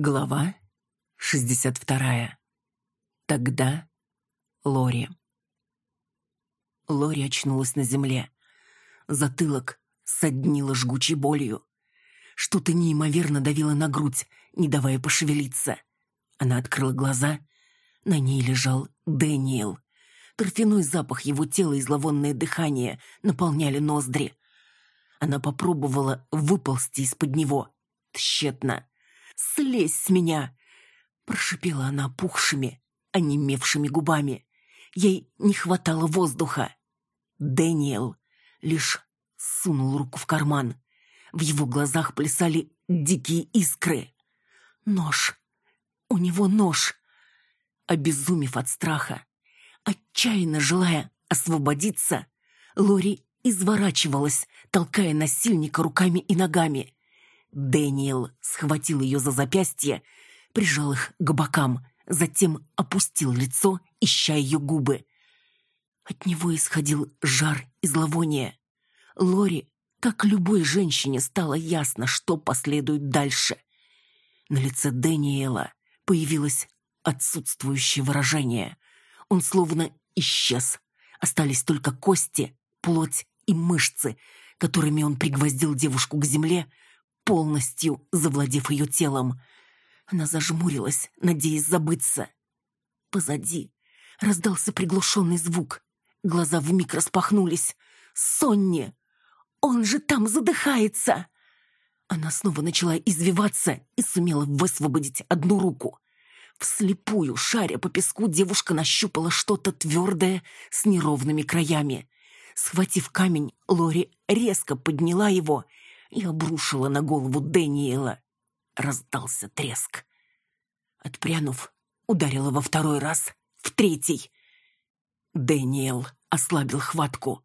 Глава 62. Тогда Лори. Лори очнулась на земле. Затылок соднило жгучей болью. Что-то неимоверно давило на грудь, не давая пошевелиться. Она открыла глаза. На ней лежал Дэниел. Торфяной запах его тела и зловонное дыхание наполняли ноздри. Она попробовала выползти из-под него. Тщетно. Слезь с меня!» Прошипела она опухшими, онемевшими губами. Ей не хватало воздуха. Дэниел лишь сунул руку в карман. В его глазах плясали дикие искры. Нож. У него нож. Обезумев от страха, отчаянно желая освободиться, Лори изворачивалась, толкая насильника руками и ногами. Дэниел схватил ее за запястье, прижал их к бокам, затем опустил лицо, ища ее губы. От него исходил жар и зловоние. Лори, как любой женщине, стало ясно, что последует дальше. На лице Дэниела появилось отсутствующее выражение. Он словно исчез. Остались только кости, плоть и мышцы, которыми он пригвоздил девушку к земле, полностью завладев ее телом. Она зажмурилась, надеясь забыться. Позади раздался приглушенный звук. Глаза вмиг распахнулись. «Сонни! Он же там задыхается!» Она снова начала извиваться и сумела высвободить одну руку. Вслепую, шаря по песку, девушка нащупала что-то твердое с неровными краями. Схватив камень, Лори резко подняла его и обрушила на голову Дэниела. Раздался треск. Отпрянув, ударила во второй раз, в третий. Дэниел ослабил хватку.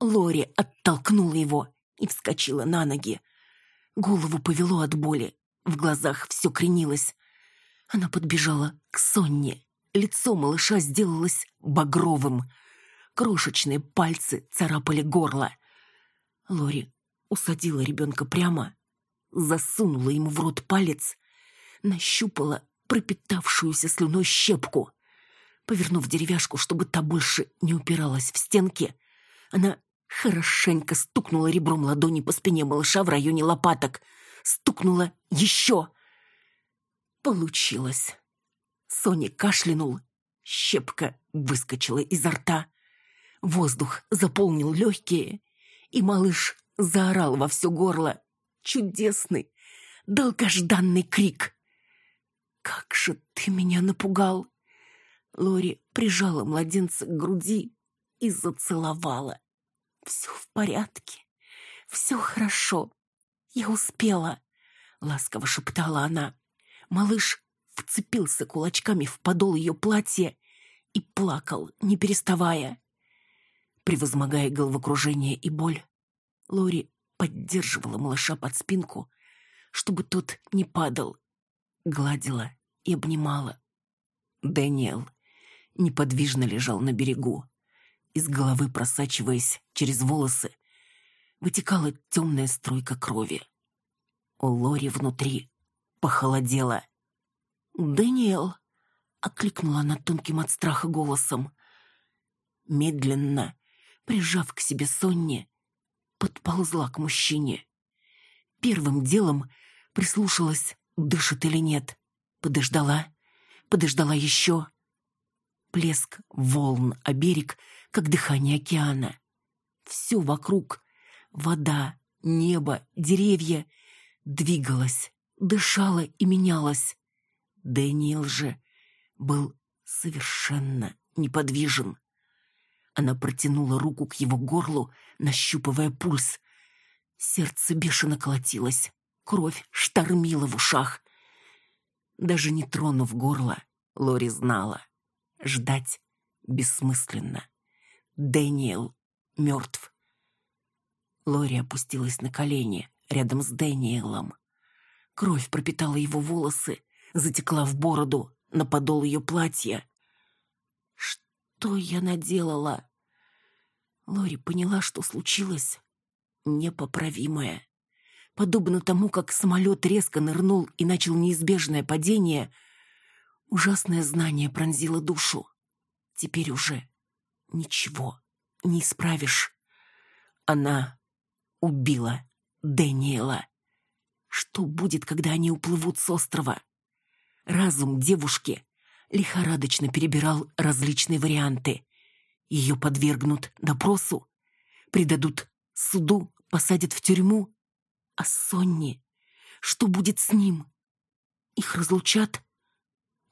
Лори оттолкнула его и вскочила на ноги. Голову повело от боли, в глазах все кренилось. Она подбежала к Сонне. Лицо малыша сделалось багровым. Крошечные пальцы царапали горло. Лори усадила ребенка прямо, засунула ему в рот палец, нащупала пропитавшуюся слюной щепку. Повернув деревяшку, чтобы та больше не упиралась в стенки, она хорошенько стукнула ребром ладони по спине малыша в районе лопаток. Стукнула еще. Получилось. Соня кашлянул. Щепка выскочила изо рта. Воздух заполнил легкие, и малыш заорал во все горло. Чудесный, долгожданный крик. «Как же ты меня напугал!» Лори прижала младенца к груди и зацеловала. «Все в порядке, все хорошо, я успела», — ласково шептала она. Малыш вцепился кулачками в подол ее платья и плакал, не переставая. Превозмогая головокружение и боль, Лори поддерживала малыша под спинку, чтобы тот не падал, гладила и обнимала. Дэниел неподвижно лежал на берегу. Из головы, просачиваясь через волосы, вытекала темная струйка крови. У Лори внутри похолодело. «Дэниел!» — окликнула она тонким от страха голосом. Медленно, прижав к себе Сонни, подползла к мужчине. Первым делом прислушалась, дышит или нет. Подождала, подождала еще. Плеск волн о берег, как дыхание океана. Все вокруг — вода, небо, деревья — двигалось, дышало и менялось. Дэниел же был совершенно неподвижен. Она протянула руку к его горлу, нащупывая пульс. Сердце бешено колотилось, кровь штормила в ушах. Даже не тронув горло, Лори знала. Ждать бессмысленно. Дэниел мертв. Лори опустилась на колени рядом с Дэниелом. Кровь пропитала его волосы, затекла в бороду, на подол ее платья. Что я наделала? Лори поняла, что случилось непоправимое. подобно тому, как самолет резко нырнул и начал неизбежное падение, ужасное знание пронзило душу. Теперь уже ничего не исправишь. Она убила Дэниела. Что будет, когда они уплывут с острова? Разум девушки лихорадочно перебирал различные варианты. Ее подвергнут допросу, предадут суду, посадят в тюрьму. А Сонни? Что будет с ним? Их разлучат?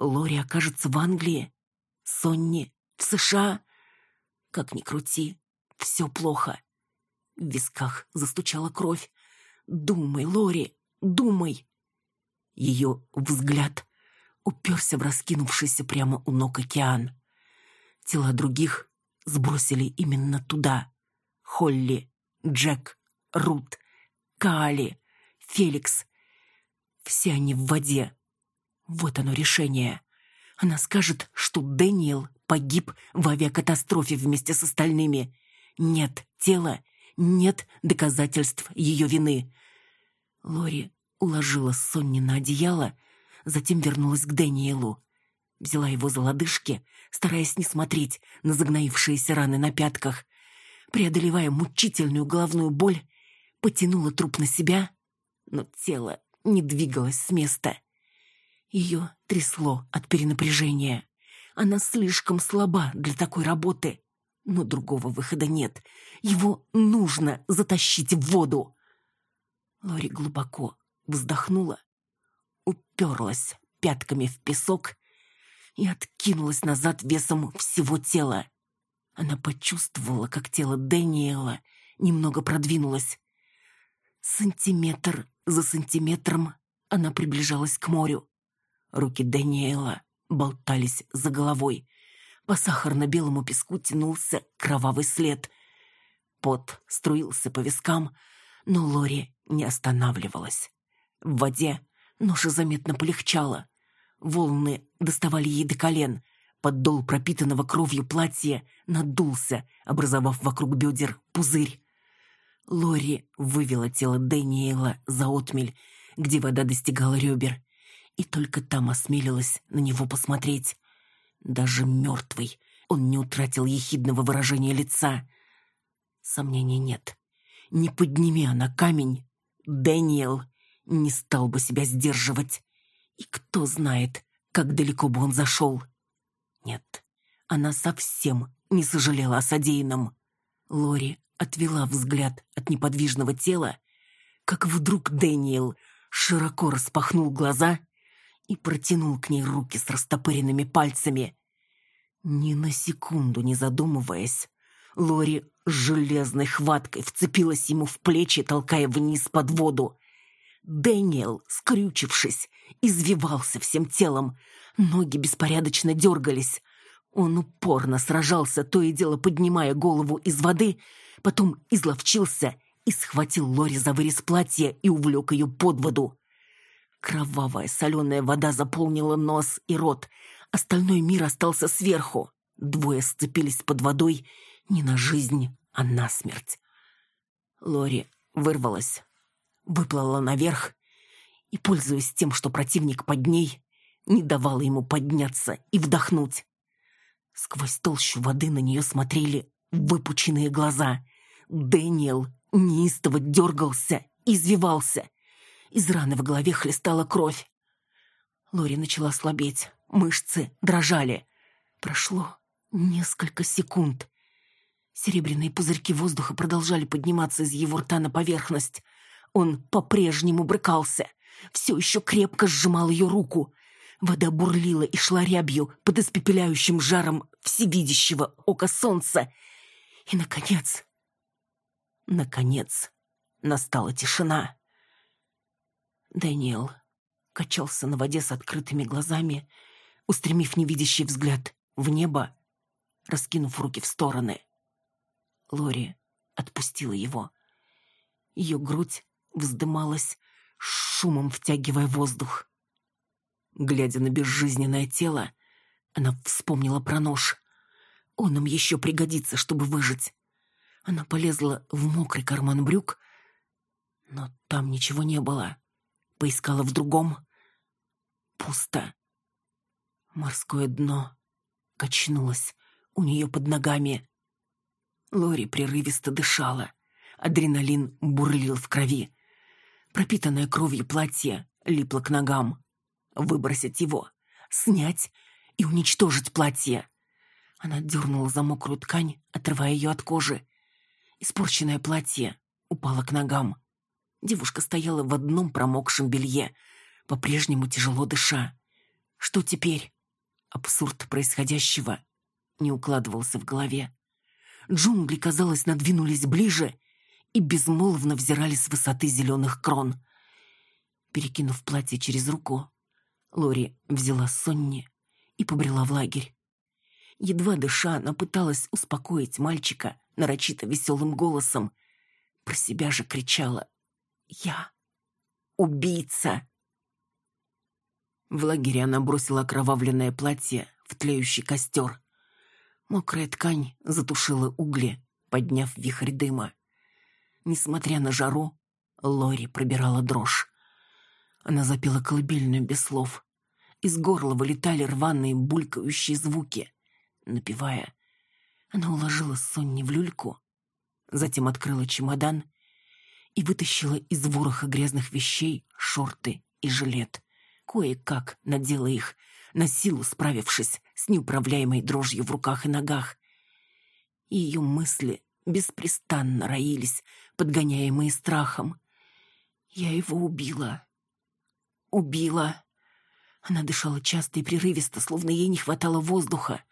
Лори окажется в Англии, Сонни в США. Как ни крути, все плохо. В висках застучала кровь. «Думай, Лори, думай!» Ее взгляд уперся в раскинувшийся прямо у ног океан. Тела других сбросили именно туда. Холли, Джек, Рут, Кали, Феликс. Все они в воде. Вот оно решение. Она скажет, что Дэниел погиб в авиакатастрофе вместе с остальными. Нет тела, нет доказательств ее вины. Лори уложила Сонни на одеяло, затем вернулась к Дэниелу. Взяла его за лодыжки, стараясь не смотреть на загноившиеся раны на пятках. Преодолевая мучительную головную боль, потянула труп на себя, но тело не двигалось с места. Ее трясло от перенапряжения. Она слишком слаба для такой работы. Но другого выхода нет. Его нужно затащить в воду. Лори глубоко вздохнула, уперлась пятками в песок и откинулась назад весом всего тела. Она почувствовала, как тело Дэниела немного продвинулось. Сантиметр за сантиметром она приближалась к морю. Руки Дэниела болтались за головой. По сахарно-белому песку тянулся кровавый след. Пот струился по вискам, но Лори не останавливалась. В воде ноша заметно полегчала. Волны доставали ей до колен. Поддол пропитанного кровью платья надулся, образовав вокруг бедер пузырь. Лори вывела тело Дэниела за отмель, где вода достигала ребер, и только там осмелилась на него посмотреть. Даже мертвый он не утратил ехидного выражения лица. Сомнений нет. Не подними она камень, Дэниел не стал бы себя сдерживать. И кто знает, как далеко бы он зашел. Нет, она совсем не сожалела о содеянном. Лори отвела взгляд от неподвижного тела, как вдруг Дэниел широко распахнул глаза и протянул к ней руки с растопыренными пальцами. Ни на секунду не задумываясь, Лори с железной хваткой вцепилась ему в плечи, толкая вниз под воду. Дэниел, скрючившись, извивался всем телом. Ноги беспорядочно дергались. Он упорно сражался, то и дело поднимая голову из воды, потом изловчился и схватил Лори за вырез платья и увлек ее под воду. Кровавая соленая вода заполнила нос и рот. Остальной мир остался сверху. Двое сцепились под водой не на жизнь, а на смерть. Лори вырвалась, выплыла наверх и, пользуясь тем, что противник под ней, не давала ему подняться и вдохнуть. Сквозь толщу воды на нее смотрели выпученные глаза. Дэниел неистово дергался, извивался. Из раны в голове хлестала кровь. Лори начала слабеть, мышцы дрожали. Прошло несколько секунд. Серебряные пузырьки воздуха продолжали подниматься из его рта на поверхность. Он по-прежнему брыкался, все еще крепко сжимал ее руку. Вода бурлила и шла рябью под испепеляющим жаром всевидящего ока солнца. И, наконец, наконец, настала тишина. Дэниел качался на воде с открытыми глазами, устремив невидящий взгляд в небо, раскинув руки в стороны. Лори отпустила его. Ее грудь вздымалась, шумом втягивая воздух. Глядя на безжизненное тело, она вспомнила про нож. Он им еще пригодится, чтобы выжить. Она полезла в мокрый карман брюк, Но там ничего не было. Поискала в другом. Пусто. Морское дно качнулось у нее под ногами. Лори прерывисто дышала. Адреналин бурлил в крови. Пропитанное кровью платье липло к ногам. Выбросить его, снять и уничтожить платье. Она дернула за мокрую ткань, отрывая ее от кожи. Испорченное платье упало к ногам. Девушка стояла в одном промокшем белье, по-прежнему тяжело дыша. Что теперь? Абсурд происходящего не укладывался в голове. Джунгли, казалось, надвинулись ближе и безмолвно взирали с высоты зеленых крон. Перекинув платье через руку, Лори взяла Сонни и побрела в лагерь. Едва дыша, она пыталась успокоить мальчика нарочито веселым голосом. Про себя же кричала «Я убийца!» В лагере она бросила окровавленное платье в тлеющий костер. Мокрая ткань затушила угли, подняв вихрь дыма. Несмотря на жару, Лори пробирала дрожь. Она запела колыбельную без слов. Из горла вылетали рваные булькающие звуки. Напевая, она уложила Сонни в люльку, затем открыла чемодан и вытащила из вороха грязных вещей шорты и жилет. Кое-как надела их, на силу справившись с неуправляемой дрожью в руках и ногах. Ее мысли беспрестанно роились, подгоняемые страхом. Я его убила. Убила. Она дышала часто и прерывисто, словно ей не хватало воздуха.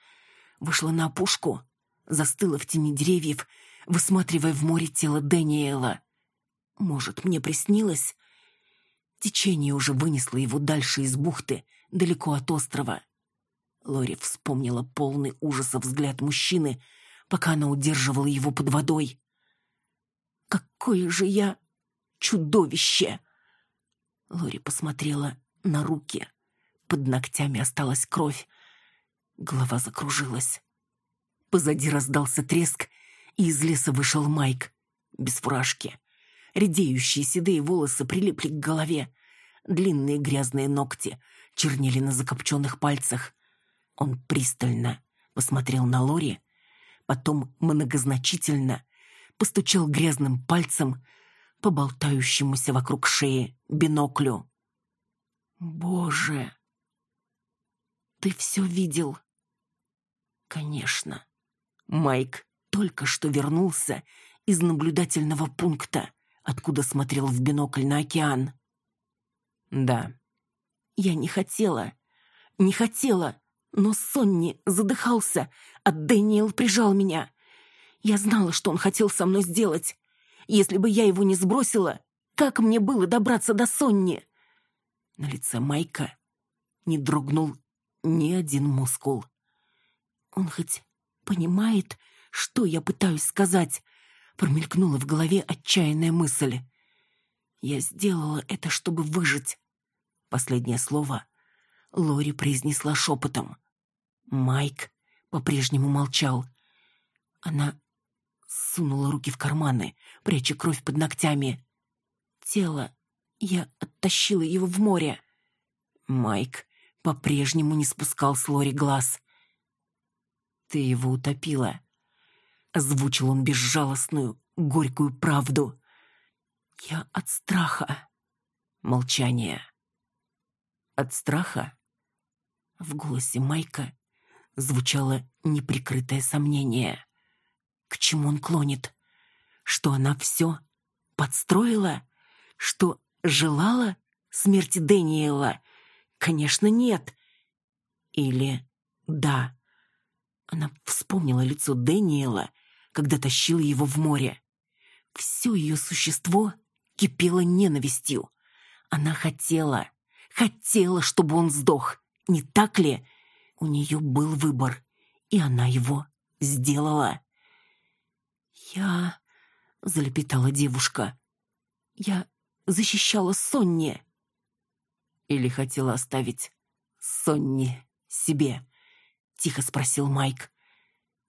Вышла на опушку, застыла в тени деревьев, высматривая в море тело Дэниела. Может, мне приснилось? Течение уже вынесло его дальше из бухты, далеко от острова. Лори вспомнила полный ужаса взгляд мужчины, пока она удерживала его под водой. «Какое же я чудовище!» Лори посмотрела на руки. Под ногтями осталась кровь. Голова закружилась. Позади раздался треск, и из леса вышел Майк, без фуражки. Редеющие седые волосы прилипли к голове. Длинные грязные ногти чернели на закопченных пальцах. Он пристально посмотрел на Лори, потом многозначительно постучал грязным пальцем по болтающемуся вокруг шеи биноклю. «Боже! Ты все видел?» «Конечно. Майк только что вернулся из наблюдательного пункта откуда смотрел в бинокль на океан. Да. Я не хотела. Не хотела. Но Сонни задыхался, а Дэниел прижал меня. Я знала, что он хотел со мной сделать. Если бы я его не сбросила, как мне было добраться до Сонни? На лице Майка не дрогнул ни один мускул. Он хоть понимает, что я пытаюсь сказать, Промелькнула в голове отчаянная мысль. «Я сделала это, чтобы выжить». Последнее слово Лори произнесла шепотом. Майк по-прежнему молчал. Она сунула руки в карманы, пряча кровь под ногтями. Тело. Я оттащила его в море. Майк по-прежнему не спускал с Лори глаз. «Ты его утопила», Озвучил он безжалостную, горькую правду. Я от страха. Молчание. От страха? В голосе Майка звучало неприкрытое сомнение. К чему он клонит? Что она все подстроила? Что желала смерти Дэниела? Конечно, нет. Или да. Она вспомнила лицо Дэниела когда тащила его в море. Все ее существо кипело ненавистью. Она хотела, хотела, чтобы он сдох. Не так ли? У нее был выбор, и она его сделала. «Я...» — залепетала девушка. «Я защищала Сонни». «Или хотела оставить Сонни себе?» — тихо спросил Майк.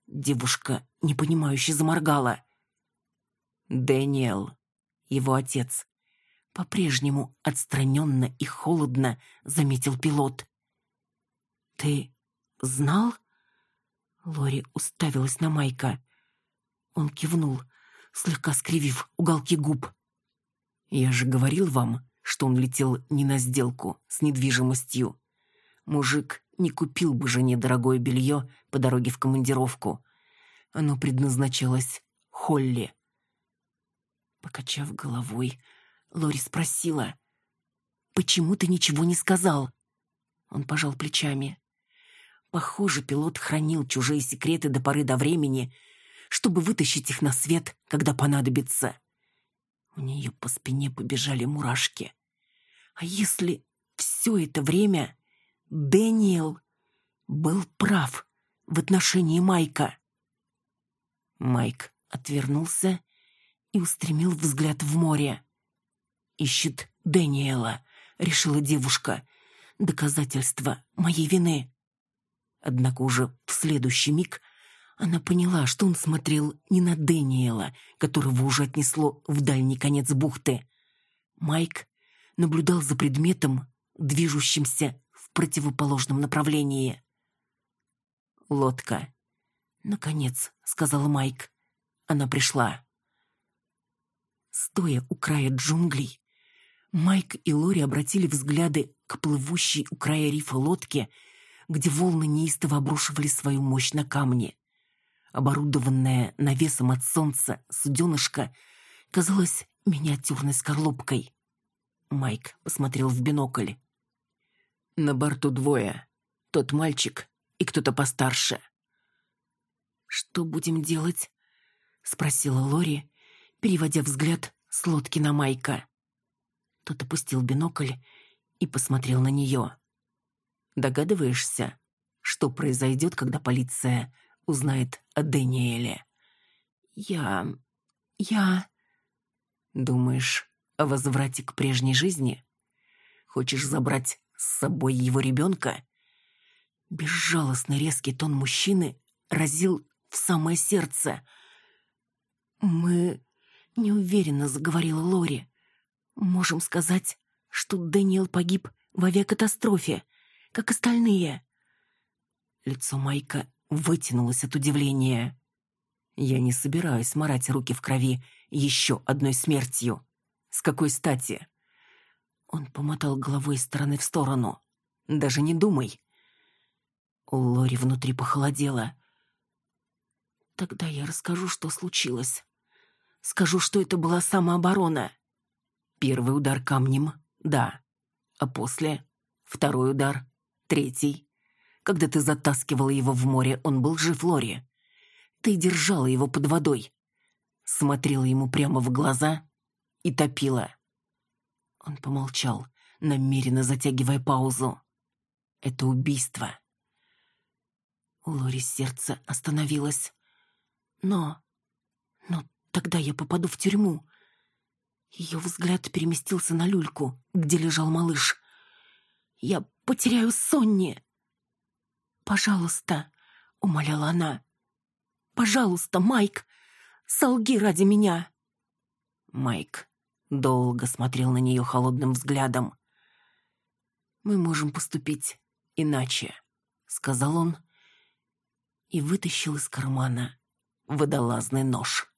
Девушка непонимающе заморгала. Дэниел, его отец, По-прежнему отстраненно и холодно заметил пилот. «Ты знал?» Лори уставилась на Майка. Он кивнул, слегка скривив уголки губ. «Я же говорил вам, что он летел не на сделку с недвижимостью. Мужик не купил бы жене дорогое белье по дороге в командировку. Оно предназначалось Холли. Покачав головой, Лори спросила, «Почему ты ничего не сказал?» Он пожал плечами. Похоже, пилот хранил чужие секреты до поры до времени, чтобы вытащить их на свет, когда понадобится. У нее по спине побежали мурашки. А если все это время Дэниел был прав в отношении Майка? Майк отвернулся и устремил взгляд в море. «Ищет Дэниела», — решила девушка. «Доказательство моей вины». Однако уже в следующий миг она поняла, что он смотрел не на Дэниела, которого уже отнесло в дальний конец бухты. Майк наблюдал за предметом, движущимся в противоположном направлении. «Лодка», — наконец сказал Майк. Она пришла. Стоя у края джунглей, Майк и Лори обратили взгляды к плывущей у края рифа лодке, где волны неистово обрушивали свою мощь на камни. Оборудованная навесом от солнца суденышко казалось миниатюрной скорлупкой. Майк посмотрел в бинокль. На борту двое. Тот мальчик и кто-то постарше. «Что будем делать?» — спросила Лори, переводя взгляд с лодки на Майка. Тот опустил бинокль и посмотрел на нее. «Догадываешься, что произойдет, когда полиция узнает о Дэниеле?» «Я... я...» «Думаешь о возврате к прежней жизни? Хочешь забрать с собой его ребенка?» Безжалостно резкий тон мужчины разил в самое сердце. «Мы...» — неуверенно заговорила Лори. «Можем сказать, что Дэниел погиб в авиакатастрофе, как остальные». Лицо Майка вытянулось от удивления. «Я не собираюсь морать руки в крови еще одной смертью. С какой стати?» Он помотал головой из стороны в сторону. «Даже не думай». У Лори внутри похолодело. Тогда я расскажу, что случилось. Скажу, что это была самооборона. Первый удар камнем — да. А после — второй удар, третий. Когда ты затаскивала его в море, он был жив, Лори. Ты держала его под водой. Смотрела ему прямо в глаза и топила. Он помолчал, намеренно затягивая паузу. Это убийство. У Лори сердце остановилось. Но... Но тогда я попаду в тюрьму. Ее взгляд переместился на люльку, где лежал малыш. Я потеряю Сонни. «Пожалуйста», — умоляла она. «Пожалуйста, Майк, солги ради меня». Майк долго смотрел на нее холодным взглядом. «Мы можем поступить иначе», — сказал он и вытащил из кармана водолазный нож.